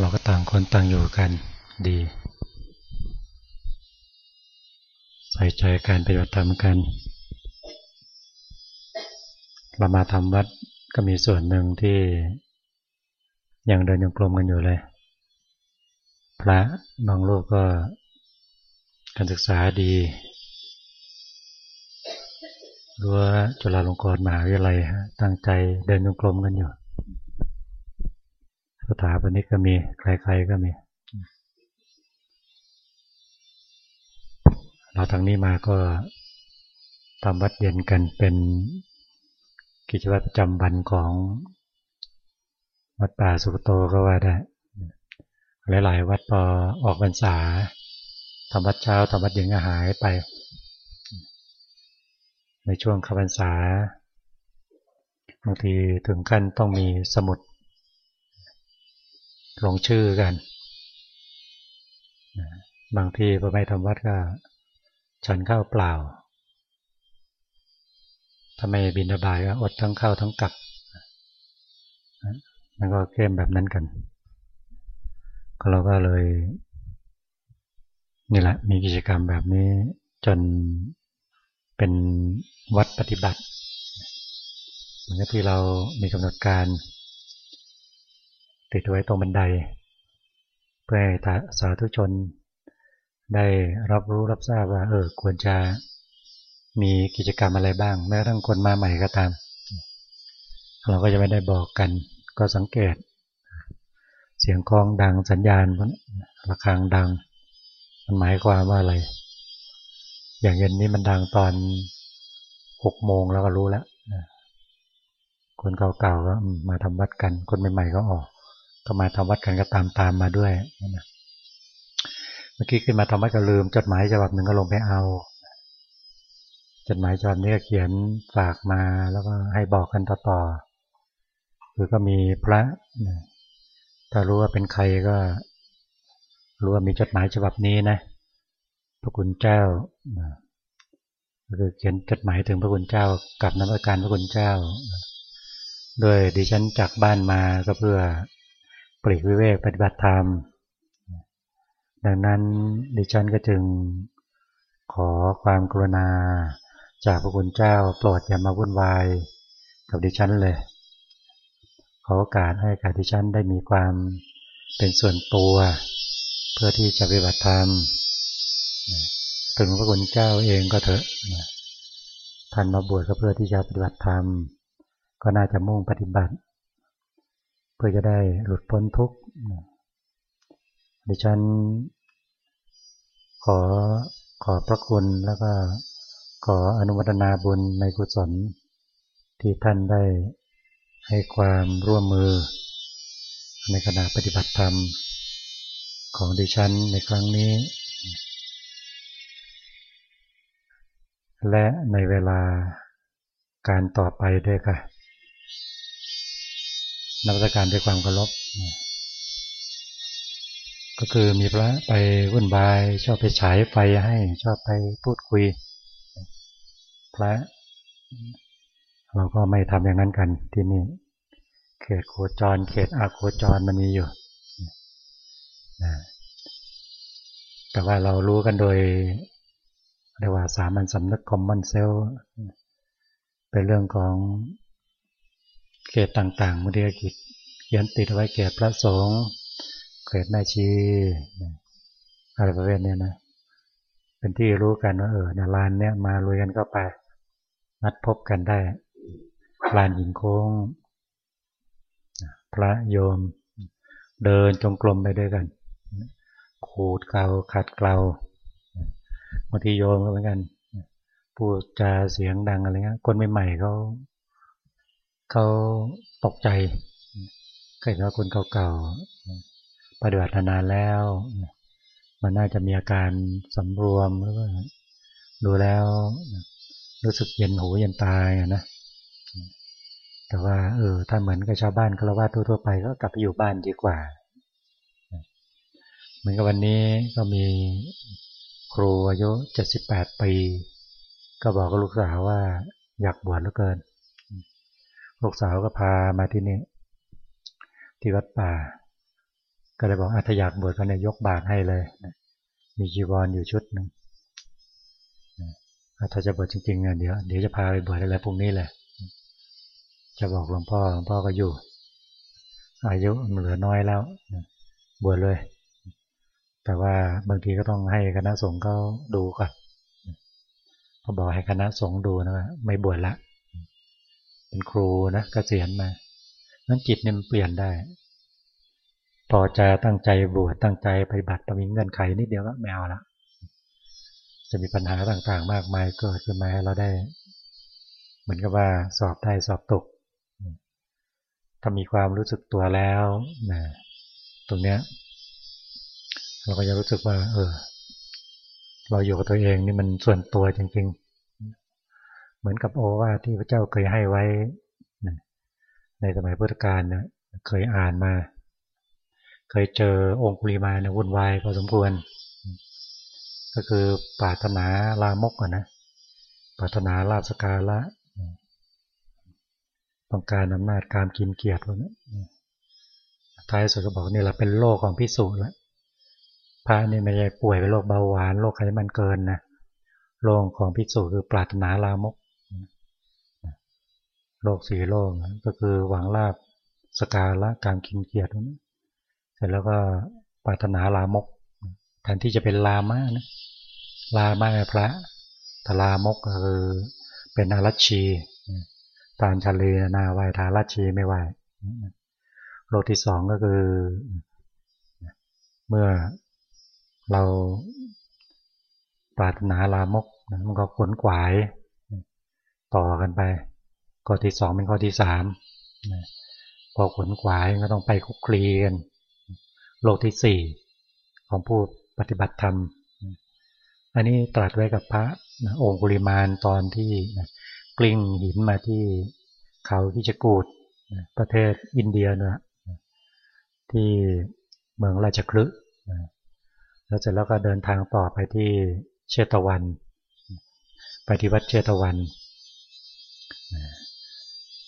เราก็ต่างคนต่างอยู่กันดี ใส่ใจการปฏิบัติธรรมกัน เรามาทำวัดก็มีส่วนหนึ่งที่ยังเดินยังกลมกันอยู่เลย พระบางรูปก็การศึกษาดีรั้วจุฬาลงกรณ์มหาวิทยาลัยตั้งใจเดินยังกลมกันอยู่ สถาปนิกก็มี ใครๆก็มี เราทางนี้มาก็ทำวัดเย็นกันเป็นกิจวัตรประจำวันของวัดป่าสุกโตก็ว่าได้ หลายๆวัดพอออกพรรษาทำวัดเช้าทำวัดเย็นก็หายไป ในช่วงข้าพรรษาบางทีถึงขั้นต้องมีสมุด ลงชื่อกัน บางทีพอไม่ทำวัดก็ฉันข้าวเปล่าถ้าไม่บินบายก็อดทั้งข้าวทั้งกับนั่นก็เข้มแบบนั้นกัน ก็เราก็เลยนี่แหละมีกิจกรรมแบบนี้จนเป็นวัดปฏิบัติ เหมือนที่เรามีกำหนดการ ติดไว้ตรงบันได เพื่อให้สาธุชน ได้รับรู้รับทราบว่า เออควรจะมีกิจกรรมอะไรบ้าง แม้ทั้งคนมาใหม่ก็ตาม เราก็จะไม่ได้บอกกัน ก็สังเกต เสียงคลองดังสัญญาณระฆังดัง มันหมายความว่าอะไร อย่างเย็นนี้มันดังตอนหกโมงแล้วก็รู้แล้วคนเก่าๆก็มาทำวัดกัน คนใหม่ๆก็ออก ก็มาทำวัดกันก็ตามตามมาด้วยนะเมื่อกี้ขึ้นมาทำวัดก็ลืม จดหมายฉบับหนึ่งก็ลงไปเอา จดหมายฉบับนี้ก็เขียนฝากมาแล้วก็ให้บอกกันต่อๆคือก็มีพระถ้ารู้ว่าเป็นใครก็ รู้ว่ามีจดหมายฉบับนี้นะพระคุณเจ้าก็คือเขียนจดหมายถึงพระคุณเจ้ากับนักการพระคุณเจ้า โดยดิฉันจากบ้านมาก็เพื่อ ปลีกวิเวกปฏิบัติธรรม ดังนั้นดิฉันก็จึงขอความกรุณา จากพระคุณเจ้าโปรดอย่ามาวุ่นวายกับดิฉันเลย ขอโอกาสให้กับดิฉันได้มีความเป็นส่วนตัว เพื่อที่จะปฏิบัติธรรมถึงพระคุณเจ้าเองก็เถอะท่านมาบวชก็เพื่อที่จะปฏิบัติธรรม ก็น่าจะมุ่งปฏิบัติ เพื่อจะได้หลุดพ้นทุกข์ดิฉัน ขอขอพระคุณแล้วก็ขออนุโมทนาบุญในกุศล ที่ท่านได้ให้ความร่วมมือ ในขณะปฏิบัติธรรมของดิฉันในครั้งนี้ และในเวลาการต่อไปด้วยค่ะ นักการด้วยความเคารพก็คือมีพระไปวุ่นวาย ชอบไปฉายไฟให้ ชอบไปพูดคุย พระ เราก็ไม่ทำอย่างนั้นกันที่นี่ เขตโคจร เขตอาโคจรมันมีอยู่แต่ว่าเรารู้กันโดยเรียกว่าสามัญสำนึกคอมมอนเซลเป็นเรื่องของ เขตต่างๆมุทีกิจเขียนติดไว้แก่พระสงฆ์เขตแม่ชีอะไรประเภทนี้นะเป็นที่รู้กันว่าเออในลานเนี้ยมาลุยกันก็ไปนัดพบกันได้ลานหินโค้ง พระโยมเดินจงกรมไปด้วยกัน ขูดเกลาขัดเกลาบางทีโยมก็เหมือนกัน พูดจาเสียงดังอะไรเงี้ยคนใหม่ๆเขา เขาตกใจเคยว่าคนเก่าๆปฏิบัตินานแล้ว มันน่าจะมีอาการสำรวมแล้วก็ดูแล้วรู้สึกเย็นหูเย็นตายนะแต่ว่าเออถ้าเหมือนกับชาวบ้านฆราวาทั่วๆไปก็กลับไปอยู่บ้านดีกว่าเหมือนกับวันนี้ก็มีครูอายุ78ปี ก็บอกกับลูกสาวว่าอยากบวชเหลือเกิน ลูกสาวก็พามาที่นี่ ที่วัดป่า ก็เลยบอกอาถอยากบวชก็เนี่ยยกบาตรให้เลย มีจีวรออยู่ชุดหนึ่งถ้าจะบวชจริงๆเดี๋ยวเดี๋ยวจะพาไปบวชอะไรพรุ่งนี้แหละ จะบอกหลวงพ่อหลวงพ่อก็อยู่ อายุเหลือน้อยแล้วบวชเลย แต่ว่าบางทีก็ต้องให้คณะสงฆ์เขาดูก่อนเขาบอกให้คณะสงฆ์ดูนะไม่บวชละ เป็นครูนะกเกษียณมานั้นจิตเนี่ยมันเปลี่ยนได้พอจะตั้งใจบวชตั้งใจปฏิบัติมีเงื่อนไขนิดเดียวก็ไม่เอาละจะมีปัญหาต่างๆ มากมายเกิดขึ้นมาให้เราได้ เหมือนกับว่าสอบได้สอบตกถ้ามีความรู้สึกตัวแล้วนะตรงเนี้ย เราก็จะรู้สึกว่า เออ เราอยู่กับตัวเองนี่มันส่วนตัวจริง ๆ มือนกับโอวาที่พระเจ้าเคยให้ไว้ในสมัยพุทธกาลเนี่ยเคยอ่านมา เคยเจอองคุลิมานี่ยวุ่นวายพอสมควร ก็คือปรารถนาลามกนะปรารถนาลาบสกาละต้องการอำนาจการกินเกียรติพวกนี้ท้ายสุดก็บอกนี่แหละเป็นโรคของพิสูจน์แล้วพระนี่ไม่ใช่ป่วยเป็นโรคเบาหวานโรคไขมันเกินนะโรคของพิสูจน์คือปรารถนาลามก โรคสี่โรคก็คือหวังลาบสกาละการกินเกียรติเสร็จแล้วก็ปรารถนาลามกแทนที่จะเป็นลามะนะลามะพระทลามกก็คือเป็นอารัชีตานชาลีนาไหวทาราชีไม่ไหวโลกที่สองก็คือ เมื่อเราปรารถนาลามกมันก็ขนขวายต่อกันไป ข้อที่สองเป็นข้อที่สามพอขนขวายก็ต้องไปคุกคลีกันโลกที่สี่ของผู้ปฏิบัติธรรม อันนี้ตรัสไว้กับพระองค์กุลิมานตอนที่กลิ้งหินมาที่เขาที่จะกูดประเทศอินเดียนะที่เมืองราชคลึแล้วเสร็จแล้วก็เดินทางต่อไปที่เชตวัน ไปที่วัดเชตวัน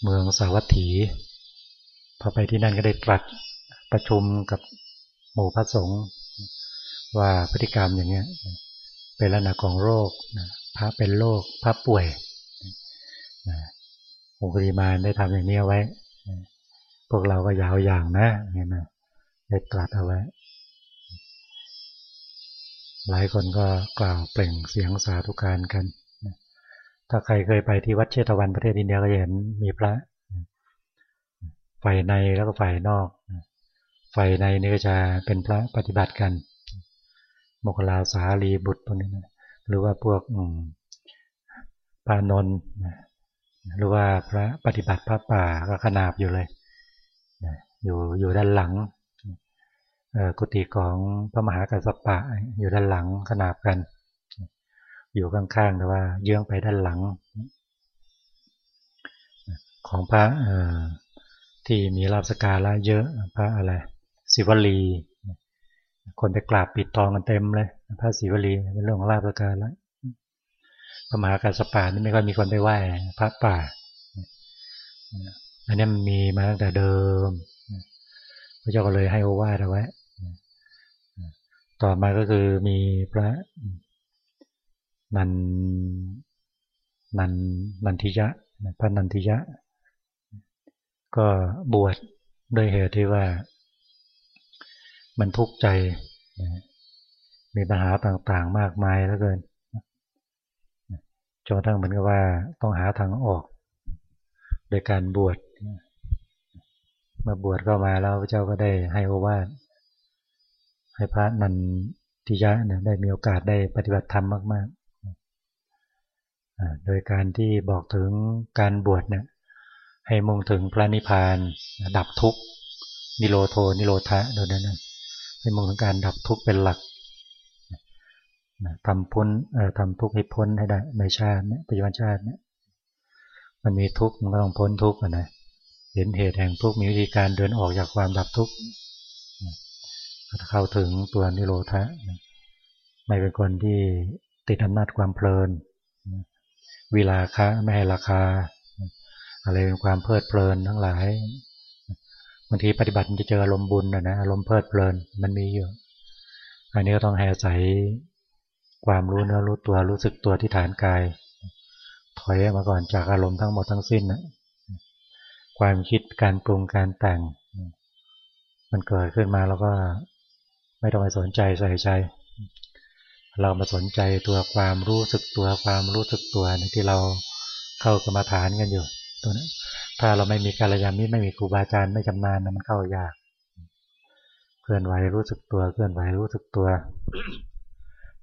เมืองสาวัตถี พอไปที่นั่นก็ได้ตรัสประชุมกับหมู่พระสงฆ์ว่าพฤติกรรมอย่างเงี้ยเป็นลักษณะของโรคพระเป็นโรคพระป่วยองคุริมาได้ทำอย่างนี้ไว้ พวกเราก็ยาวอย่างนะเนี่ยนะได้ตรัสเอาไว้ หลายคนก็กล่าวเปล่งเสียงสาธุการกัน ถ้าใครเคยไปที่วัดเชตวันประเทศอินเดียก็จะเห็นมีพระฝ่ายในแล้วก็ฝ่ายนอกฝ่ายในนี่ก็จะเป็นพระปฏิบัติกันโมกลาสาลีบุตรพวกนี้นะหรือว่าพวกปานนท์หรือว่าพระปฏิบัติพระป่าก็ขนาบอยู่เลยอยู่อยู่ด้านหลังกุฏิของพระมหากัสสปะอยู่ด้านหลังขนาบกัน อยู่ข้างๆแต่ว่าเยื้องไปด้านหลัง ของพระที่มีลาบสการะเยอะพระอะไรศิวลี คนไปกราบปิดทองกันเต็มเลย พระศิวลีเป็นเรื่องของลาบสการะพระมหากัสปะนี่ไม่ค่อยมีคนไปไหว้พระป่าอันนี้มันมีมาตั้งแต่เดิมพระเจ้าก็เลยให้โอวาทเอาไว้ต่อมาก็คือมีพระ นันนันนันทิยะพระนันทิยะ ก็บวชด้วยเหตุที่ว่า มันทุกข์ใจ มีปัญหาต่างๆมากมายแล้วเกินจนทั้งเหมือนกับว่าต้องหาทางออก โดยการบวชมาบวชเข้ามาแล้วพระเจ้าก็ได้ให้โอวาทให้พระนันทิยะเนี่ยได้มีโอกาสได้ปฏิบัติธรรมมาก ๆ โดยการที่บอกถึงการบวชเนี่ยให้มุ่งถึงพระนิพพานดับทุกข์นิโรโทนิโรธะโดยนั้นให้มุ่งถึงการดับทุกข์เป็นหลักทำพ้นทำทุกข์ให้พ้นให้ได้ในชาติเนี่ยปัจจุบันชาติเนี่ยมันมีทุกข์มันก็ต้องพ้นทุกข์นะเห็นเหตุแห่งทุกข์มีวิธีการเดินออกจากความดับทุกข์เข้าถึงตัวนิโรธะไม่เป็นคนที่ติดอำนาจความเพลิน วิลาคะไม่ให้ราคา อะไรเป็นความเพลิดเพลินทั้งหลายบางทีปฏิบัติมันจะเจออารมณ์บุญนะนะอารมณ์เพลิดเพลินมันมีอยู่อันนี้ก็ต้องแห่ใส่ความรู้เนื้อรู้ตัวรู้สึกตัวที่ฐานกาย ถอยมาก่อนจากอารมณ์ทั้งหมดทั้งสิ้นนะความคิดการปรุงการแต่ง มันเกิดขึ้นมาแล้วก็ไม่ต้องไปสนใจใส่ใจ เรามาสนใจตัวความรู้สึกตัวความรู้สึกตัวที่เราเข้ากรรมาฐานกันอยู่ ตัวนั้นถ้าเราไม่มีการยามิไม่มีครูบาอาจารย์ไม่จำนานมันเข้ายากเคลื่อนไหวรู้สึกตัวเคลื่อนไหวรู้สึกตัว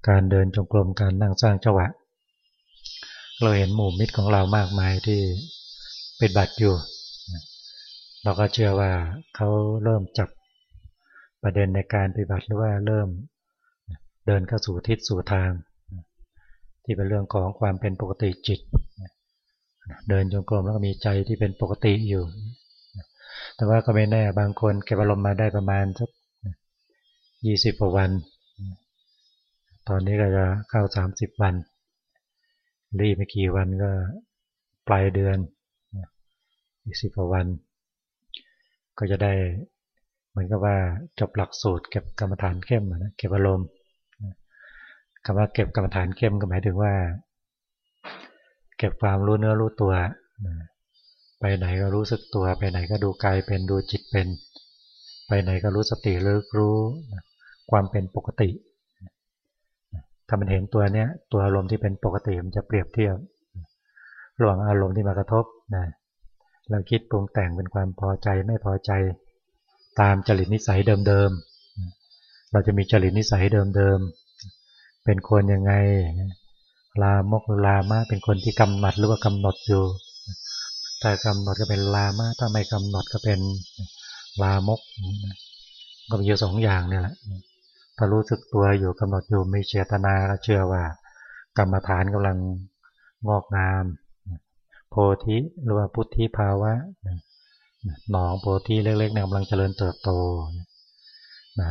การเดินจงกรมการนั่งสร้างจังหวะ เราเห็นหมู่มิตรของเรามากมายที่เป็นบัตรอยู่ เราก็เชื่อว่าเขาเริ่มจับประเด็นในการปฏิบัติหรือว่าเริ่ม เดินเข้าสู่ทิศสู่ทาง ที่เป็นเรื่องของความเป็นปกติจิต เดินจงกรมแล้วก็มีใจที่เป็นปกติอยู่ แต่ว่าก็ไม่แน่บางคนเก็บอารมณ์มาได้ประมาณสักยี่สิบกว่าวัน ตอนนี้ก็จะเข้าสามสิบวันรีบไม่กี่วันก็ปลายเดือนอีกสิบกว่าวัน ก็จะได้เหมือนกับว่าจบหลักสูตรเก็บกรรมฐานเข้มนะเก็บอารมณ์ คำว่าเก็บกรรมฐานเข้มก็หมายถึงว่า เก็บความรู้เนื้อรู้ตัว ไปไหนก็รู้สึกตัว ไปไหนก็ดูกายเป็นดูจิตเป็น ไปไหนก็รู้สติเลิกรู้ความเป็นปกติ ถ้ามันเห็นตัวเนี้ยตัวอารมณ์ที่เป็นปกติมันจะเปรียบเทียบระหว่างอารมณ์ที่มากระทบนะเราคิดปรุงแต่งเป็นความพอใจไม่พอใจตามจริตนิสัยเดิมๆ เราจะมีจริตนิสัยเดิมๆ เป็นคนยังไง ลามกลามะเป็นคนที่กำหนดหรือว่ากำหนดอยู่ ถ้ากำหนดก็เป็นลามะถ้าไม่กำหนดก็เป็นลามก ก็มีอยู่สองอย่างเนี่ยแหละถ้ารู้สึกตัวอยู่กำหนดอยู่มีเจตนาก็เชื่อว่ากรรมฐานกำลังงอกงาม โพธิหรือว่าพุทธิภาวะหนองโพธิเล็กๆเนี่ยกำลังเจริญเติบโต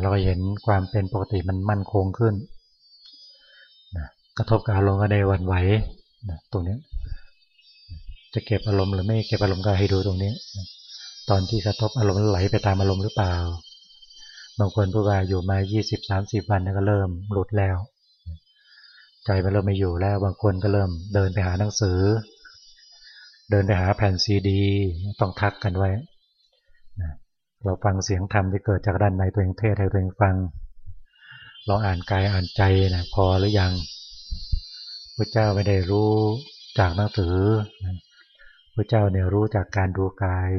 เราก็เห็นความเป็นปกติมันมั่นคงขึ้น กระทบกับอารมณ์ก็ได้วันไหวนะตรงนี้จะเก็บอารมณ์หรือไม่เก็บอารมณ์ก็ให้ดูตรงนี้ ตอนที่กระทบอารมณ์ไหลไปตามอารมณ์หรือเปล่า บางคนพูดว่าอยู่มา 20-30 วันก็เริ่มหลุดแล้ว ใจมันเริ่มไม่อยู่แล้ว บางคนก็เริ่มเดินไปหาหนังสือ เดินไปหาแผ่นซีดี ต้องทักกันไว้ เราฟังเสียงธรรมที่เกิดจากด้านในตัวเองเทศให้ตัวเองฟัง เราอ่านกายอ่านใจนะพอหรือยัง พระเจ้าไม่ได้รู้จากหนังสือพระเจ้าเนี่ยรู้จากการดูกาย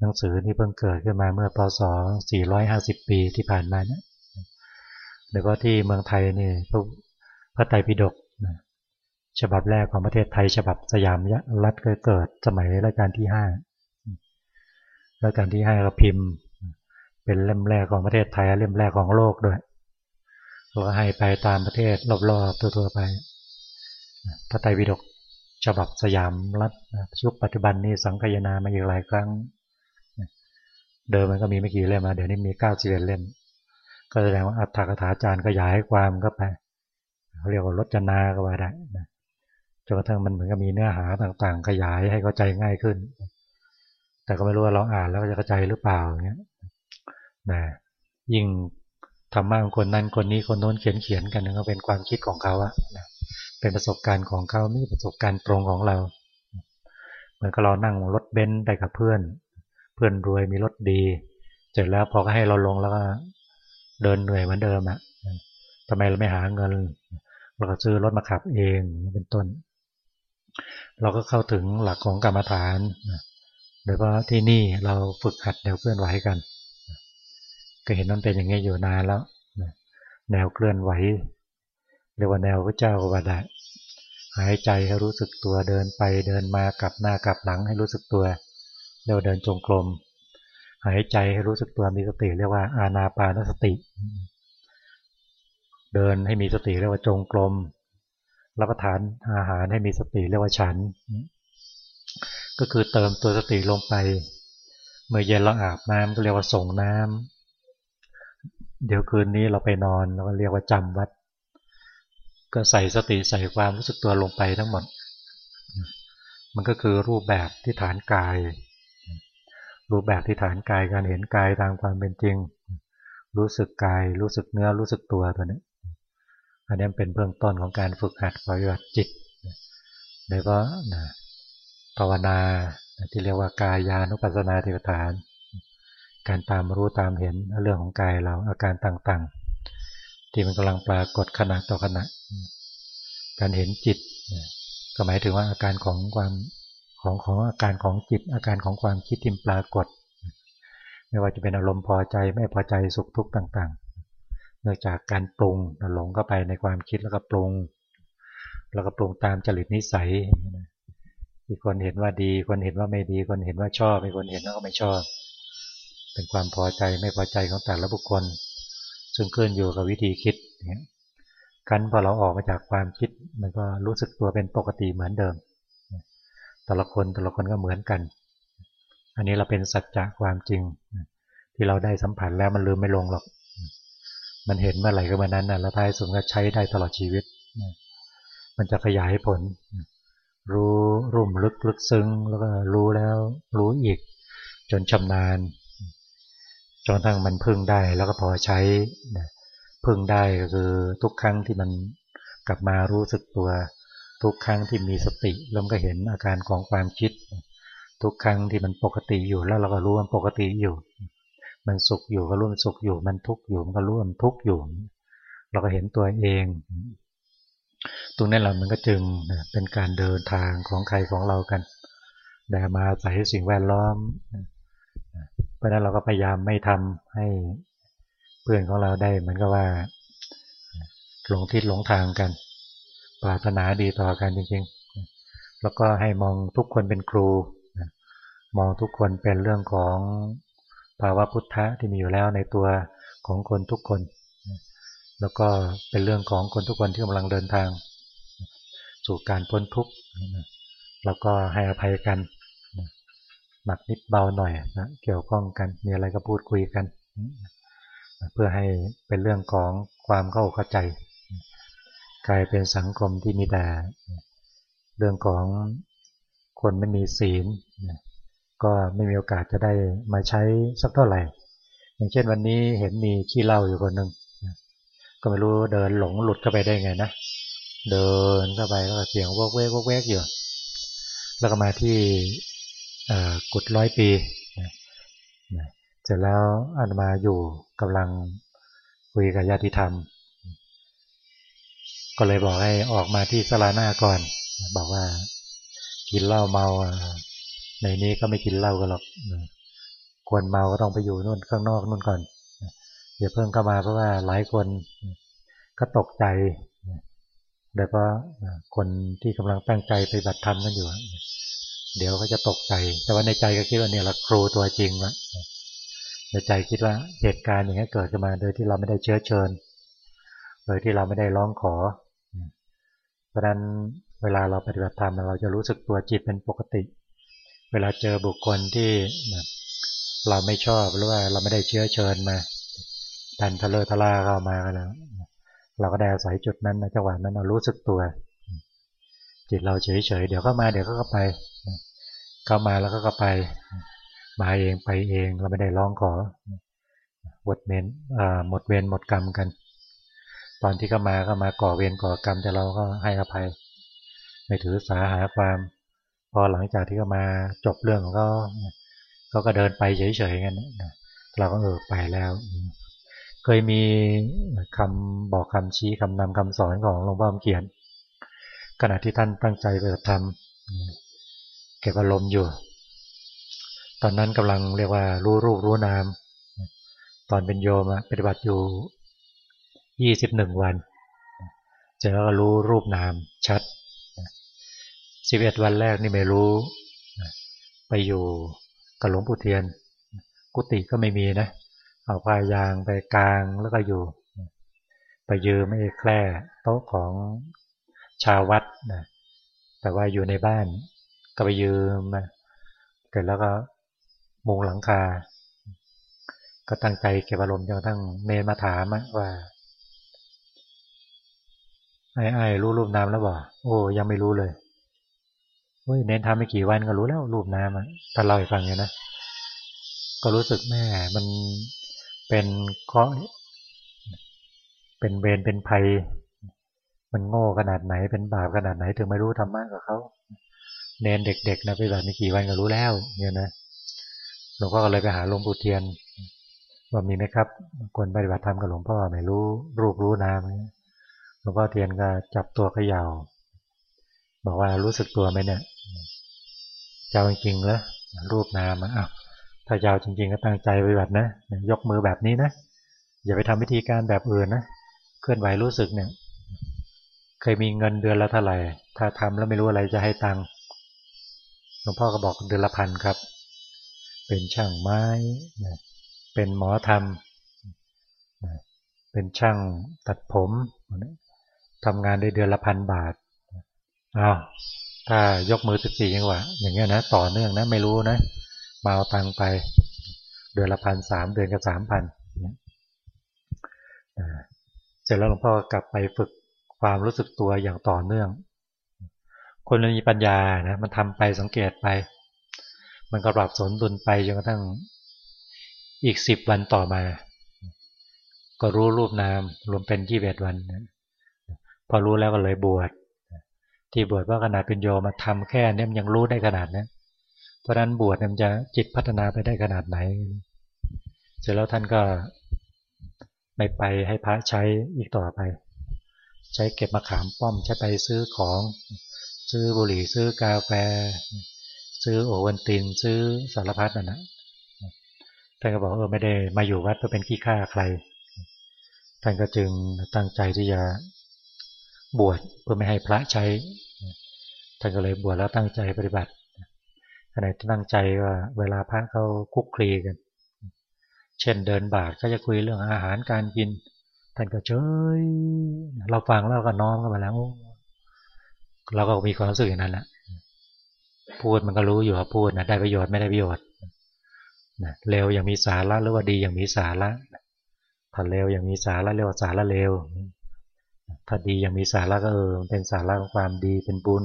หนังสือนี่เพิ่งเกิดขึ้นมาเมื่อปศ450 ปีที่ผ่านมาเนี่ยโดยเฉพาะที่เมืองไทยนี่พระไตรปิฎกฉบับแรกของประเทศไทย ฉบับสยามรัฐเกิดสมัยรัชกาลที่ห้ารัชกาลที่ห้าก็พิมพ์ เป็นเล่มแรกของประเทศไทยเล่มแรกของโลกด้วยเราให้ไปตามประเทศรอบๆทั่วๆไป พระไตรปิฎกฉบับสยามรัฐยุคปัจจุบันนี้สังคยนามาอีกหลายครั้ง เดิมมันก็มีไม่กี่เล่มมาเดี๋ยวนี้มีเก้าสิบเอ็ดเล่ม ก็แสดงว่าอัตถกถาจารย์ขยายความก็ไปเขาเรียกว่ารจนาก็ว่าได้จนกระทั่งมันเหมือนกับมีเนื้อหาต่างๆ ขยายให้เข้าใจง่ายขึ้น แต่ก็ไม่รู้ว่าเราอ่านแล้วจะเข้าใจหรือเปล่าเงี้ยนะยิ่งธรรมะของคนนั้นคนนี้คนโน้นเขียนเขียนกันก็เป็นความคิดของเขาอะนะ เป็นประสบการณ์ของเขาไม่ประสบการณ์ตรงของเรา เหมือนกับเรานั่งรถเบนซ์ไปกับเพื่อน เพื่อนรวยมีรถดี เสร็จแล้วพอก็ให้เราลงแล้วก็เดินเหนื่อยเหมือนเดิมอะทำไมเราไม่หาเงิน เราก็ซื้อรถมาขับเองเป็นต้น เราก็เข้าถึงหลักของกรรมฐานโดยเฉพาะที่นี่เราฝึกหัดแนวเคลื่อนไหวกัน ก็เห็นมันเป็นอย่างนี้อยู่นานแล้ว แนวเคลื่อนไหว เรียกว่าแนวพระเจ้าก็ว่าได้ หายใจให้รู้สึกตัวเดินไปเดินมากลับหน้ากลับหลังให้รู้สึกตัวเรียกว่าเดินจงกรมหายใจให้รู้สึกตัวมีสติ เรียกว่าอาณาปานสติ เดินให้มีสติเรียกว่าจงกรมรับประทานอาหารให้มีสติเรียกว่าฉัน ก็คือเติมตัวสติลงไป เมื่อเย็นเราอาบน้ำก็เรียกว่าส่งน้ำเดี๋ยวคืนนี้เราไปนอนเราก็เรียกว่าจำวัด ก็ใส่สติใส่ความรู้สึกตัวลงไปทั้งหมด มันก็คือรูปแบบที่ฐานกาย รูปแบบที่ฐานกายการเห็นกายตามความเป็นจริง รู้สึกกาย รู้สึกเนื้อรู้สึกตัวตัวนี้อันนี้เป็นเบื้องต้นของการฝึกหัดปฏิบัติจิตโดยเฉพาะภาวนาที่เรียกว่ากายานุปัสสนาติปฐาน การตามรู้ตามเห็นเรื่องของกายเราอาการต่างๆ ที่มันกำลังปรากฏขณะต่อขณะ การเห็นจิตก็หมายถึงว่าอาการของความของของอาการของจิต อาการของความคิดที่ปรากฏ ไม่ว่าจะเป็นอารมณ์พอใจไม่พอใจสุขทุกข์ต่างๆ เนื่องจากการปรุงหลงเข้าไปในความคิดแล้วก็ปรุง แล้วก็ปรุงตามจริตนิสัยมีคนเห็นว่าดี คนเห็นว่าไม่ดี คนเห็นว่าชอบมีคนเห็นว่าไม่ชอบ เป็นความพอใจไม่พอใจของแต่ละบุคคล ซึ่งเคลื่อนอยู่กับวิธีคิดเนี่ยกันพอเราออกมาจากความคิดมันก็รู้สึกตัวเป็นปกติเหมือนเดิมแต่ละคนแต่ละคนก็เหมือนกัน อันนี้เราเป็นสัจจะความจริง ที่เราได้สัมผัสแล้วมันลืมไม่ลงหรอก มันเห็นเมื่อไหร่ก็เมื่อนั้นนะแล้วท้ายสุดก็ใช้ได้ตลอดชีวิต มันจะขยายผล รู้รุ่มลึกลึกซึ้งแล้วก็รู้แล้วรู้อีก จนชำนาญ จนทั้งมันพึ่งได้แล้วก็พอใช้พึ่งได้ก็คือทุกครั้งที่มันกลับมารู้สึกตัว ทุกครั้งที่มีสติเริ่มก็เห็นอาการของความคิด ทุกครั้งที่มันปกติอยู่แล้วเราก็รู้มันปกติอยู่ มันสุขอยู่ก็รู้มันสุขอยู่ มันทุกข์อยู่มันก็รู้มันทุกข์อยู่ เราก็เห็นตัวเอง ตรงนั้นเรามันก็จึงเป็นการเดินทางของใครของเรากันแต่มาใส่สิ่งแวดล้อมเราะนั้นเราก็พยายามไม่ทำให้เพื่อนของเราได้เหมือนกับว่าหลงทิศหลงทางกัน ปรารถนาดีต่อกันจริงๆ แล้วก็ให้มองทุกคนเป็นครู มองทุกคนเป็นเรื่องของภาวะพุทธะที่มีอยู่แล้วในตัวของคนทุกคน แล้วก็เป็นเรื่องของคนทุกคนที่กำลังเดินทาง สู่การพ้นทุกข์ แล้วก็ให้อภัยกัน หนักนิดเบาหน่อยนะเกี่ยวข้องกันมีอะไรก็พูดคุยกัน เพื่อให้เป็นเรื่องของความเข้าเข้าใจ กลายเป็นสังคมที่มีแต่เรื่องของคนไม่มีศีลก็ไม่มีโอกาสจะได้มาใช้สักเท่าไหร่ อย่างเช่นวันนี้เห็นมีขี้เล่าอยู่คนหนึ่งก็ไม่รู้เดินหลงหลุดเข้าไปได้ไงนะ เดินเข้าไปแล้วก็เสียงวกเวกวกเวกอยู่ แล้วก็มาที่ กุดร้อยปีเสร็จแล้วอันมาอยู่กำลังคุยกับญาติธรรม ก็เลยบอกให้ออกมาที่สลาหน้าก่อน บอกว่ากินเหล้าเมาในนี้ก็ไม่กินเหล้ากันหรอกควรเมาก็ต้องไปอยู่นู่นข้างนอกนู่นก่อนอย่าเพิ่งเข้ามาเพราะว่าหลายคนก็ตกใจโดยเฉพาะคนที่กำลังตั้งใจไปบัตรธรรมกันอยู่ เดี๋ยวเขาจะตกใจ แต่ว่าในใจก็คิดว่าเนี่ยละครูตัวจริงละในใจคิดว่าเหตุการณ์อย่างนี้เกิดขึ้นมา โดยที่เราไม่ได้เชื้อเชิญ โดยที่เราไม่ได้ร้องขอ เพราะนั้นเวลาเราปฏิบัติธรรมเราจะรู้สึกตัวจิตเป็นปกติ เวลาเจอบุคคลที่เราไม่ชอบหรือว่าเราไม่ได้เชื้อเชิญมาดันทะเลทะล่าเข้ามาแล้วเราก็ได้อาศัยจุดนั้นในจังหวะนั้นเรารู้สึกตัว จิตเราเฉยๆเดี๋ยวเข้ามาเดี๋ยวก็ไป เข้ามาแล้วก็ไป มาเองไปเองเราไม่ได้ร้องขอหมดเมนหมดเวรหมดกรรมกัน ตอนที่เขามาก็มาก่อเวรก่อกรรมแต่เราก็ให้อภัย ไม่ถือสาหาความพอหลังจากที่เขามาจบเรื่องของเขาก็เดินไปเฉยๆกันเราก็เออไปแล้ว เคยมีคำบอกคำชี้คำนำคำสอนของหลวงพ่อเขียน ขณะที่ท่านตั้งใจไปทำ เก็บอารมณ์อยู่ ตอนนั้นกำลังเรียกว่ารู้รูปรู้นาม ตอนเป็นโยมปฏิบัติอยู่ยี่สิบหนึ่งวันเจอก็รู้รูปนามชัดสิบเอ็ดวันแรกนี่ไม่รู้ ไปอยู่กับหลวงปู่เทียน กุฏิก็ไม่มีนะ เอาพายางไปกลางแล้วก็อยู่ ไปยืมไม่แคร่โต๊ะของชาววัดนะแต่ว่าอยู่ในบ้าน ก็ไปยืมมาเกิดแล้วก็มุงหลังคา ก็ตั้งใจเก็บอารมณ์จนกระทั่งเมมาถามว่าไอ้ไอ้รู้รูปน้ำแล้วบ่โอ้ยังไม่รู้เลยเฮ้ยเน้นทำไม่กี่วันก็รู้แล้วรูปน้ำอะถ้าเล่าให้ฟังเนี่ยนะก็รู้สึกแม่มันเป็นเคราะห์เป็นเวรเป็นภัย มันโง่ขนาดไหนเป็นบาปขนาดไหนถึงไม่รู้ธรรมะกับเขา เนนเด็กๆนะไปแบบไม่กี่วันก็รู้แล้ว เนี่ยนะหลวงพ่อก็เลยไปหาหลวงปู่เทียนว่ามีไหมครับคนปฏิบัติธรรมกับหลวงพ่อไม่รู้รูปรู้นามหลวงพ่อเทียนก็จับตัวเขย่า บอกว่ารู้สึกตัวไหมเนี่ยเจ้าจริงๆแล้วรูปนามอะถ้าเจ้าจริง ๆ ก็ตั้งใจปฏิบัตินะยกมือแบบนี้นะอย่าไปทำวิธีการแบบอื่นนะเคลื่อนไหวรู้สึกเนี่ย เคยมีเงินเดือนละเท่าไหร่ ถ้าทำแล้วไม่รู้อะไรจะให้ตังค์ หลวงพ่อก็บอกเดือนละพันครับ เป็นช่างไม้เป็นหมอทำเป็นช่างตัดผมทำงานได้เดือนละพันบาทอ้าวถ้ายกมือสิบสี่ยังวะอย่างเงี้ยนะต่อเนื่องนะไม่รู้นะมาเอาตังไปเดือนละพันสามเดือนก็สามพันเสร็จแล้วหลวงพ่อกลับไปฝึกความรู้สึกตัวอย่างต่อเนื่อง คนมีปัญญานะมันทำไปสังเกตไป มันก็ปรับสนดุลไปจนกระทั่งอีกสิบวันต่อมา ก็รู้รูปนามรวมเป็นยี่สิบวันพอรู้แล้วก็เลยบวชที่บวชว่าขนาดเป็นโยมาทำแค่นี้มันยังรู้ได้ขนาดนี้เพราะนั้นบวชมันจะจิตพัฒนาไปได้ขนาดไหน เสร็จแล้วท่านก็ไม่ไปให้พระใช้อีกต่อไป ใช้เก็บมาขามป้อมใช้ไปซื้อของ ซื้อบุหรี่ซื้อกาแฟ ซื้อโอวันตินซื้อสารพัดนั่นนะท่านก็บอกเออไม่ได้มาอยู่วัดเพื่อเป็นขี้ข้าใคร ท่านก็จึงตั้งใจที่จะบวชเพื่อไม่ให้พระใช้ ท่านก็เลยบวชแล้วตั้งใจปฏิบัติขณะตั้งใจว่าเวลาพระเขาคุกคลีกัน เช่นเดินบาทก็จะคุยเรื่องอาหารการกิน ท่านก็เฉยเราฟังแล้วก็น้อมกันมาแล้ว เราก็มีความรู้สึกอย่างนั้นแหละพูดมันก็รู้อยู่ว่าพูดนะได้ประโยชน์ไม่ได้ประโยชน์นะเร็วอย่างมีสาระหรือว่าดีอย่างมีสาระถ้าเร็วอย่างมีสาระเรียกว่าสาระเร็วถ้าดียังมีสาระก็เออเป็นสาระของความดีเป็นบุญ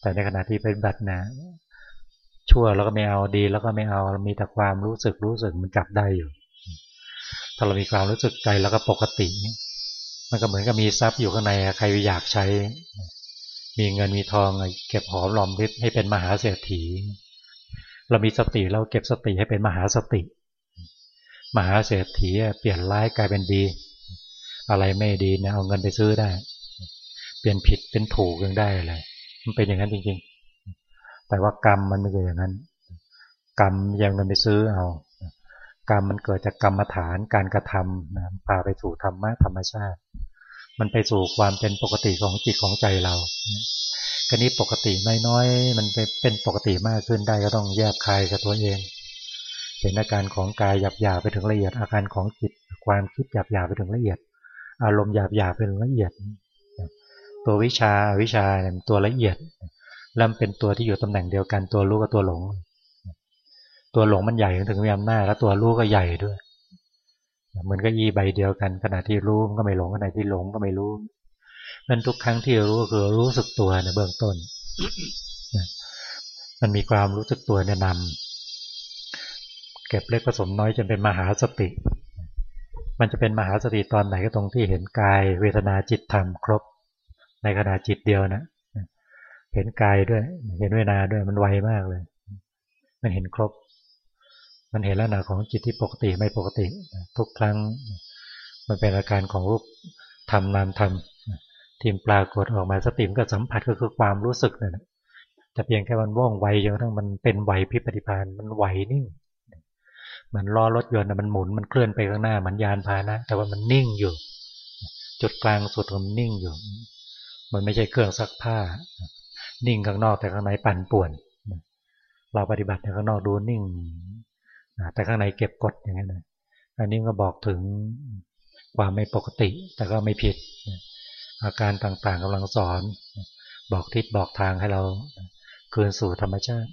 แต่ในขณะที่เป็นบัตรนะชั่วแล้วก็ไม่เอาดี แล้วก็ไม่เอามีแต่ความรู้สึกรู้สึกมันจับได้อยู่ ถ้าเรามีความรู้สึกใจแล้วก็ปกติ มันก็เหมือนกับมีทรัพย์อยู่ข้างในใครอยากใช้ มีเงินมีทองเก็บหอมรอมริบให้เป็นมหาเศรษฐี เรามีสติเราเก็บสติให้เป็นมหาสติ มหาเศรษฐีเปลี่ยนร้ายกลายเป็นดี อะไรไม่ดีเนี่ยเอาเงินไปซื้อได้ เปลี่ยนผิดเป็นถูกยังได้เลยมันเป็นอย่างนั้นจริงๆ แต่ว่ากรรมมันไม่ใช่อย่างนั้น กรรมยังเงินไปซื้อเอากรรมมันเกิดจากกรรมฐานการกระทำนะพาไปสู่ธรรมะธรรมชาติ มันไปสู่ความเป็นปกติของจิตของใจเรากรณีปกติน้อยๆ มันเป็นปกติมากขึ้นได้ก็ต้องแยบคายกับตัวเอง เห็นอาการของกายหยาบๆไปถึงละเอียดอาการของจิต ความคิดหยาบๆไปถึงละเอียด อารมณ์หยาบหยาบเป็นละเอียด ตัววิชาวิชาเนี่ยตัวละเอียดแล้วเป็นตัวที่อยู่ตำแหน่งเดียวกันตัวรู้กับตัวหลง ตัวหลงมันใหญ่ถึงมีอำนาจแล้วตัวรู้ก็ใหญ่ด้วย เหมือนกับยีใบเดียวกันขณะที่รู้ก็ไม่หลงขณะที่หลงก็ไม่รู้นั่นทุกครั้งที่รู้ก็คือรู้สึกตัวในเบื้องต้นมันมีความรู้สึกตัวแนะนำเก็บเล็กผสมน้อยจนเป็นมหาสติ มันจะเป็นมหาสติตอนไหนก็ตรงที่เห็นกาย เวทนาจิตธรรมครบ ในขณะจิตเดียวนะเห็นกายด้วย เห็นเวทนาด้วยมันไวมากเลย มันเห็นครบ มันเห็นลักษณะของจิตที่ปกติไม่ปกติ ทุกครั้ง มันเป็นอาการของรูปธรรมนามธรรมทีมปรากฏออกมาสติมก็สัมผัสก็คือความรู้สึกนั่นแต่เพียงแค่มันว่องไวจนกระทั่งมันเป็นไหวพิปฏิพานมันไหวนิ่งเหมือนล้อรถยนต์มันหมุนมันเคลื่อนไปข้างหน้าเหมือนยานพาหนะ แต่ว่ามันนิ่งอยู่ จุดกลางสุดมันนิ่งอยู่ มันไม่ใช่เครื่องซักผ้า นิ่งข้างนอกแต่ข้างในปั่นป่วน เราปฏิบัติข้างนอกดูนิ่ง แต่ข้างในเก็บกดอย่างนี้นะอันนี้ก็บอกถึงความไม่ปกติ แต่ก็ไม่ผิด อาการต่างๆกำลังสอน บอกทิศบอกทางให้เราคืนสู่ธรรมชาติ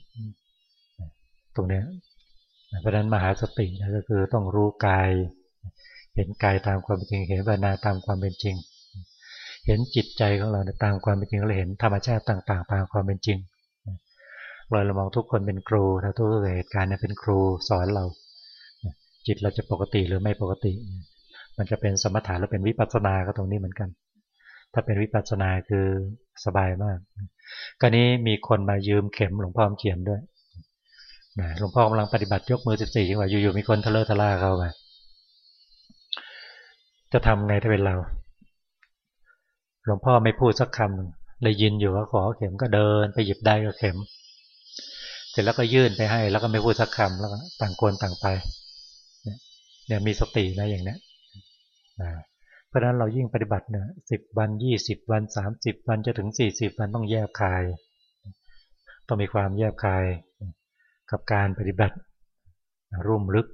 ตรงนี้เพราะนั้นมหาสติก็คือต้องรู้กาย เห็นกายตามความเป็นจริง เห็นวทนาตามความเป็นจริง เห็นจิตใจของเราตามความเป็นจริงเราเห็นธรรมชาติต่าง ๆ ตามความเป็นจริง เราเรามองทุกคนเป็นครูถ้าทุกเหตุการณ์เนี่ยเป็นครูสอนเรา จิตเราจะปกติหรือไม่ปกติ มันจะเป็นสมถะหรือเป็นวิปัสสนาก็ตรงนี้เหมือนกัน ถ้าเป็นวิปัสสนาคือสบายมากกรนี้มีคนมายืมเข็มหลวงพ่อเขียนด้วยหลวงพ่อกำลังปฏิบัติยกมือสิบสี่จังหวะอยู่ๆมีคนทะเลาะทะล่าเข้ามาจะทำไงถ้าเป็นเรา หลวงพ่อไม่พูดสักคำเลยยินอยู่ว่าขอเข็มก็เดินไปหยิบได้ก็เข็ม ร็จแล้วก็ยื่นไปให้ แล้วก็ไม่พูดสักคำแล้วก็ต่างคนต่างไปเนี่ยมีสตินะอย่างนี้นะเพราะฉะนั้นเรายิ่งปฏิบัติเนี่ยสิบวันยี่สิบวันสามสิบวันจะถึงสี่สิบวันต้องแยบคาย ต้องมีความแยบคายกับการปฏิบัติรุ่มลึก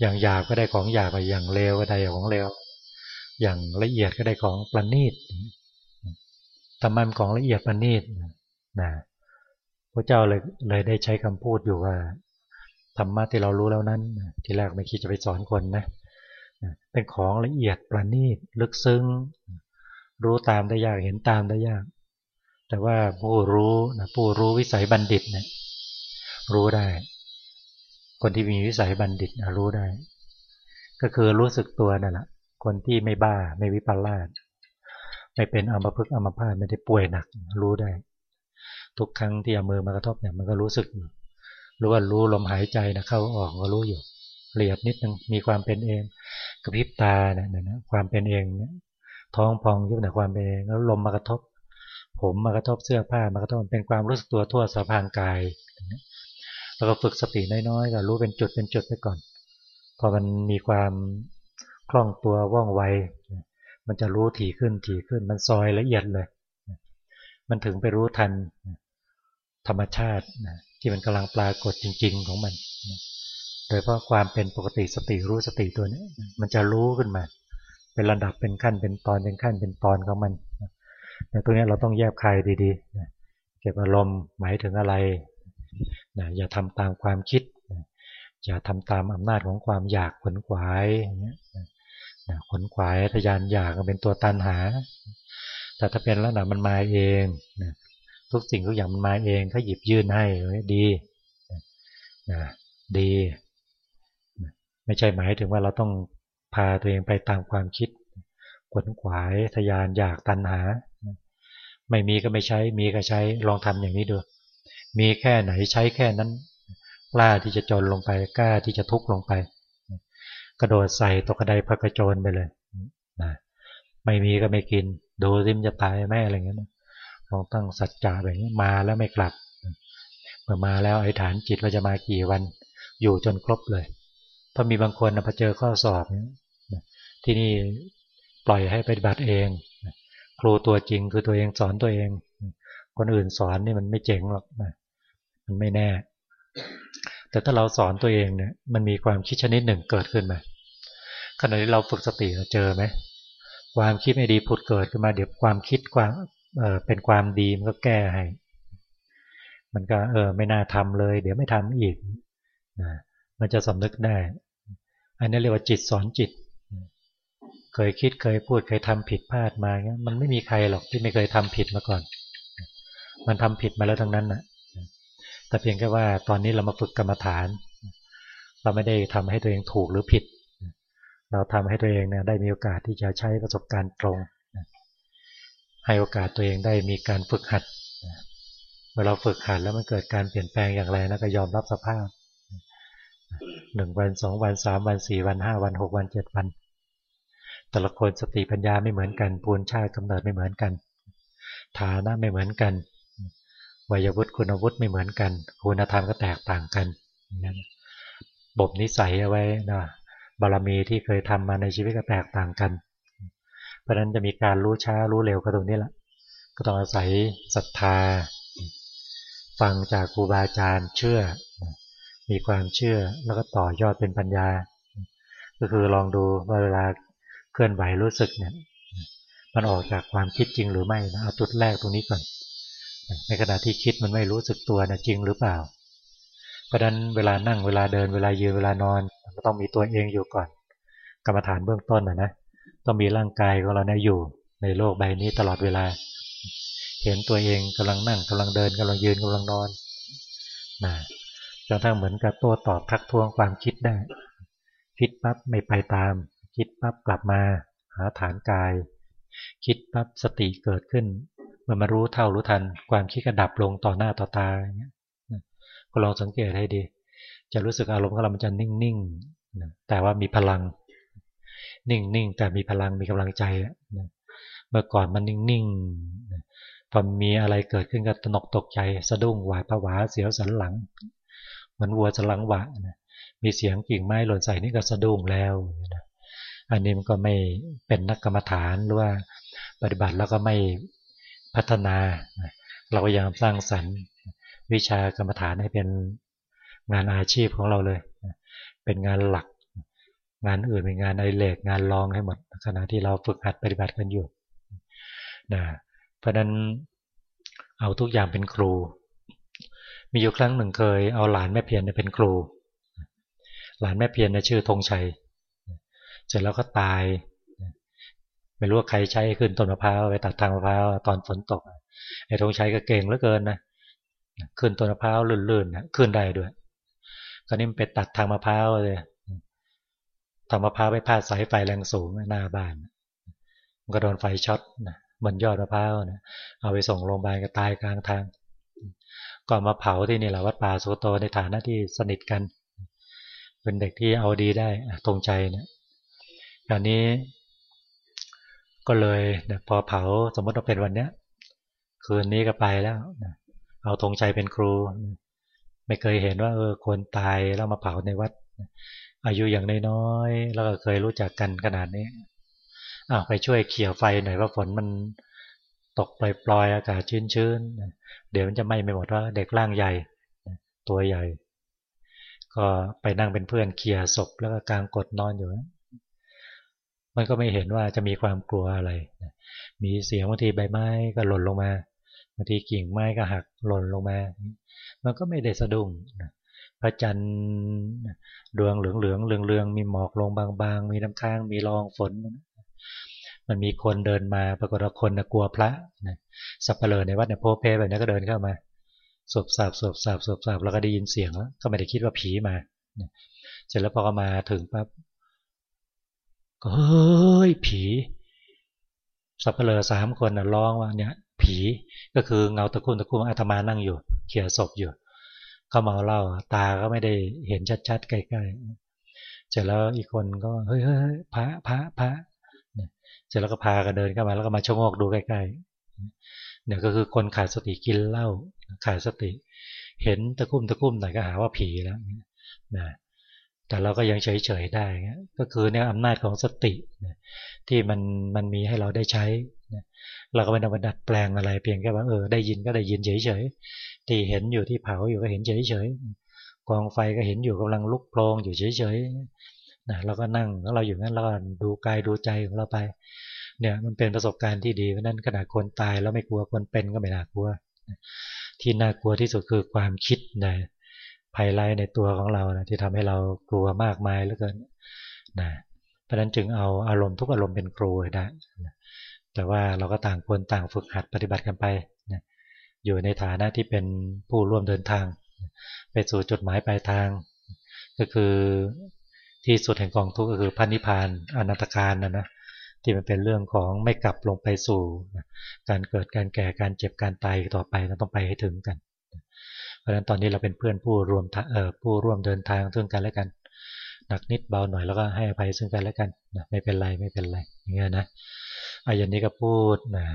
อย่างหยาบก็ได้ของหยาบอย่างเลวก็ได้ของเลวอย่างละเอียดก็ได้ของประณีตธรรมะของละเอียดประณีตนะ พระเจ้าเลยเลยได้ใช้คำพูดอยู่ว่าธรรมะที่เรารู้แล้วนั้น ที่แรกไม่คิดจะไปสอนคนนะเป็นของละเอียดประณีตลึกซึ้ง รู้ตามได้ยากเห็นตามได้ยาก แต่ว่าผู้รู้นะผู้รู้วิสัยบัณฑิตเนะี่ยรู้ได้ คนที่มีวิสัยบัณฑิตรู้ได้ ก็คือรู้สึกตัวนั่นแหละคนที่ไม่บ้าไม่วิปลาสไม่เป็นอัมพฤกษ์อัมพาตไม่ได้ป่วยหนัก รู้ได้ ทุกครั้งที่เอามือมากระทบเนี่ยมันก็รู้สึกรู้ว่ารู้ลมหายใจนะเข้าออกก็รู้อยู่ละเอียดนิดนึงมีความเป็นเองกระพริบตาเนี่ยนะความเป็นเองเนี่ยท้องพองยุบเนี่ยความเป็นเองแล้วลมมากระทบ ผมมากระทบเสื้อผ้ามากระทบเป็นความรู้สึกตัวทั่วสะพานกายแล้วก็ฝึกสติน้อยๆก็รู้เป็นจุดเป็นจุดไปก่อน พอมันมีความคล่องตัวว่องไวมันจะรู้ถี่ขึ้นถี่ขึ้นมันซอยละเอียดเลย มันถึงไปรู้ทัน ธรรมชาติที่มันกำลังปรากฏจริง ๆ ของมันโดยเพราะความเป็นปกติสติรู้สติตัวนี้มันจะรู้ขึ้นมา เป็นระดับเป็นขั้นเป็นตอนเป็นขั้นเป็นตอนของมันแต่ตัวนี้เราต้องแยบคายดีๆเก็บอารมณ์หมายถึงอะไรนะอย่าทำตามความคิดอย่าทำตามอำนาจของความอยากขนขวายนะขนขวายทยานอยากเป็นตัวตันหา แต่ถ้าเป็นแล้วนะมันมาเองนะ ทุกสิ่งทุกอย่างมันมาเองถ้าหยิบยื่นให้ดีนะดี ไม่ใช่หมายถึงว่าเราต้องพาตัวเองไปตามความคิดขวนขวายทยานอยากตันหา ไม่มีก็ไม่ใช้ มีก็ใช้ลองทำอย่างนี้ดู มีแค่ไหนใช้แค่นั้นกล้าที่จะจนลงไปกล้าที่จะทุกข์ลงไป กระโดดใส่ตกกระไดพระกระโจนไปเลยนะไม่มีก็ไม่กิน ดูซิมจะตายแม่อะไรเงี้ย ลองตั้งสัจจะแบบนี้มาแล้วไม่กลับเมื่อมาแล้วไอ้ฐานจิตเราจะมากี่วัน อยู่จนครบเลยพอมีบางคนนะพอเจอข้อสอบที่นี่ปล่อยให้ปฏิบัติเองครูตัวจริงคือตัวเองสอนตัวเอง คนอื่นสอนนี่มันไม่เจ๋งหรอกมันไม่แน่ แต่ถ้าเราสอนตัวเองเนี่ยมันมีความคิดชนิดหนึ่งเกิดขึ้นมาขณะที่เราฝึกสติเราเจอไหมความคิดไม่ดีผุดเกิดขึ้นมาเดี๋ยวความคิดความ เออเป็นความดีมันก็แก้ให้ มันก็เออไม่น่าทำเลย เดี๋ยวไม่ทำอีกนะมันจะสำนึกได้ อันนี้เรียกว่าจิตสอนจิต เคยคิดเคยพูดเคยทำผิดพลาดมาเงี้ยมันไม่มีใครหรอกที่ไม่เคยทำผิดมาก่อน มันทำผิดมาแล้วทั้งนั้นนะแต่เพียงแค่ว่าตอนนี้เรามาฝึกกรรมฐาน เราไม่ได้ทำให้ตัวเองถูกหรือผิด เราทำให้ตัวเองเนี่ยได้มีโอกาสที่จะใช้ประสบการณ์ตรง ให้โอกาสตัวเองได้มีการฝึกหัดเมื่อเราฝึกหัดแล้วมันเกิดการเปลี่ยนแปลงอย่างไรนะก็ยอมรับสภาพหนึ่งวันสองวันสามวันสี่วันห้าวันหกวันเจ็ดวัน แต่ละคนสติปัญญาไม่เหมือนกันปูนชาติกำเนิดไม่เหมือนกัน ฐานะไม่เหมือนกันวัยวุฒิคุณวุฒิไม่เหมือนกัน คุณธรรมก็แตกต่างกันนั้นบบนิสัยเอาไว้นะบารมีที่เคยทำมาในชีวิตก็แตกต่างกัน เพราะนั้นจะมีการรู้ช้ารู้เร็วก็ตรงนี้แหละ ก็ต้องอาศัยศรัทธา ฟังจากครูบาอาจารย์เชื่อ มีความเชื่อแล้วก็ต่อยอดเป็นปัญญา ก็คือลองดูว่าเวลาเคลื่อนไหวรู้สึกเนี่ยมันออกจากความคิดจริงหรือไม่นะเอาจุดแรกตรงนี้ก่อน ในขณะที่คิดมันไม่รู้สึกตัวนะจริงหรือเปล่า เพราะนั้นเวลานั่งเวลาเดินเวลายืนเวลานอนมันต้องมีตัวเองอยู่ก่อน กรรมฐานเบื้องต้นนะนะ ต้องมีร่างกายของเราเนี่ยอยู่ในโลกใบนี้ตลอดเวลา เห็นตัวเองกำลังนั่งกำลังเดินกำลังยืนกำลังนอนนะจนทั้งเหมือนกับตัวตอบทักท้วงความคิดได้ คิดปั๊บไม่ไปตาม คิดปั๊บกลับมา หาฐานกาย คิดปั๊บสติเกิดขึ้นเมื่อมารู้เท่ารู้ทัน ความคิดกระดับลงต่อหน้าต่อตาอย่างเงี้ยก็ลองสังเกตให้ดี จะรู้สึกอารมณ์ของเรามันจะนิ่งๆแต่ว่ามีพลัง นิ่งๆแต่มีพลังมีกำลังใจเมื่อก่อนมันนิ่งๆพอมีอะไรเกิดขึ้นก็ตนกตกใจสะดุ้งหวาดผวาเสียวสันหลังเหมือนวัวสันหลังหวะมีเสียงกิ่งไม้หล่นใส่นี่ก็สะดุ้งแล้วอันนี้มันก็ไม่เป็นนักกรรมฐานหรือว่าปฏิบัติแล้วก็ไม่พัฒนา เราพยายามสร้างสรรค์วิชากรรมฐานให้เป็นงานอาชีพของเราเลย เป็นงานหลัก งานอื่นเป็นงานไอเล็กงานรองให้หมดขณะที่เราฝึกหัดปฏิบัติกันอยู่นะเพราะนั้นเอาทุกอย่างเป็นครู มีอยู่ครั้งหนึ่งเคย เอาหลานแม่เพียรเป็นครู หลานแม่เพียรชื่อธงชัยเสร็จแล้วก็ตาย ไม่รู้ว่าใครใช้ขึ้นต้นมะพร้าวไปตัดทางมะพร้าวตอนฝนตกไอ้ธงชัยก็เก่งเหลือเกินนะขึ้นต้นมะพร้าวลื่นๆนะขึ้นได้ด้วยคราวนี้มันไปตัดทางมะพร้าวเลย ทางมะพร้าวไปพาดสายไฟแรงสูงหน้าบ้าน มันก็โดนไฟช็อตนะบนยอดมะพร้าวนะเอาไปส่งโรงพยาบาลก็ตายกลางทาง ก่อนมาเผาที่นี่แหละวัดป่าสุโตในฐานะที่สนิทกัน เป็นเด็กที่เอาดีได้ตรงใจเนี่ยอย่างนี้ก็เลยพอเผาสมมติว่าเป็นวันเนี้ย คืนนี้ก็ไปแล้วเอาธงใจเป็นครู ไม่เคยเห็นว่าเออคนตายแล้วมาเผาในวัด อายุอย่างน้อยๆแล้วก็เคยรู้จักกันขนาดนี้อ้าวไปช่วยเขี่ยไฟหน่อยว่าฝนมันตกปล่อยๆอากาศชื้นๆเดี๋ยวมันจะไหม้ไม่หมดว่าเด็กร่างใหญ่ ตัวใหญ่ ก็ไปนั่งเป็นเพื่อนเขี่ยศพแล้วก็กางกดนอนอยู่มันก็ไม่เห็นว่าจะมีความกลัวอะไร มีเสียงบางทีใบไม้ก็หล่นลงมาบางทีกิ่งไม้ก็หักหล่นลงมา มันก็ไม่ได้สะดุ้ง พระจันทร์ดวงเหลืองเหลืองเรืองเรืองมีหมอกลงบางๆ มีน้ำค้างมีรองฝน มันมีคนเดินมาปรากฏว่าคนนะกลัวพระนะสับเปลือในวัดเนี่ยโพเพแบบนี้ก็เดินเข้ามาสวบสาบสวบสาบสวบสาบแล้วก็ได้ยินเสียงแล้วก็ไม่ได้คิดว่าผีมาเสร็จแล้วพอมาถึงปั๊บก็เฮ้ยผีสับเปลือสามคนนะร้องว่าเนี่ยผีก็คือเงาตะคุ่นตะคุ่นอาตมานั่งอยู่ เขี่ยศพอยู่ เขาเมาเล่าตาก็ไม่ได้เห็นชัดๆใกล้ๆเสร็จแล้วอีกคนก็เฮ้ยเฮ้ยพระพระพระเสร็จแล้วก็พากันเดินเข้ามาแล้วก็มาชะโงกดูใกล้ๆเนี่ยก็คือคนขาดสติกินเหล้าขาดสติ เห็นตะคุ่มตะคุ่มหน่อยก็หาว่าผีแล้วนะแต่เราก็ยังเฉยๆได้ก็คือเนี่ยอำนาจของสติที่มันมันมีให้เราได้ใช้เราก็ไม่ต้องมาดัดแปลงอะไรเพียงแค่ว่าเออได้ยินก็ได้ยินเฉย ที่เห็นอยู่ที่เผาอยู่ก็เห็นเฉยๆกองไฟก็เห็นอยู่กำลังลุกโพลงอยู่เฉยๆนะเราก็นั่งแล้วเราอยู่งั้นเราก็ดูกายดูใจของเราไป เนี่ยมันเป็นประสบการณ์ที่ดีเพราะนั้นขนาดคนตายแล้วไม่กลัวคนเป็นก็ไม่น่ากลัว ที่น่ากลัวที่สุดคือความคิดนะภัยไล่ในตัวของเรานะที่ทำให้เรากลัวมากมายเหลือเกินนะเพราะนั้นจึงเอาอารมณ์ทุกอารมณ์เป็นครูได้นะแต่ว่าเราก็ต่างคนต่างฝึกหัดปฏิบัติกันไป อยู่ในฐานะที่เป็นผู้ร่วมเดินทาง ไปสู่จุดหมายปลายทาง ก็คือที่สุดแห่งกองทุกข์ก็คือพันนิพานอนันตการนะนะที่มันเป็นเรื่องของไม่กลับลงไปสู่ การเกิดการแก่การเจ็บการตายต่อไปเราต้องไปให้ถึงกัน เพราะฉะนั้นตอนนี้เราเป็นเพื่อนผู้รวมเอ่อผู้ร่วมเดินทางซึ่งกันและกันหนักนิดเบาหน่อยแล้วก็ให้อภัยซึ่งกันและกันนะไม่เป็นไรไม่เป็นไรอย่างเงี้ยนะอายันนี้ก็พูดนะ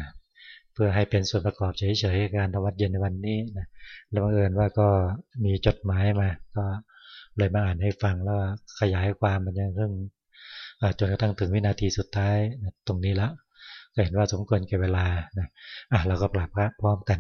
พื่อให้เป็นส่วนประกอบเฉยๆการทวัดเย็นในวันนี้นะแล้วบังเอิญว่าก็มีจดหมายมา ก็เลยมาอ่านให้ฟังแล้วขยายความมันยังเรื่องจนกระทั่งถึงวินาทีสุดท้ายตรงนี้แล้วก็เห็นว่าสมควรแก่เวลานะอะเราก็ปรับพระพร้อมกัน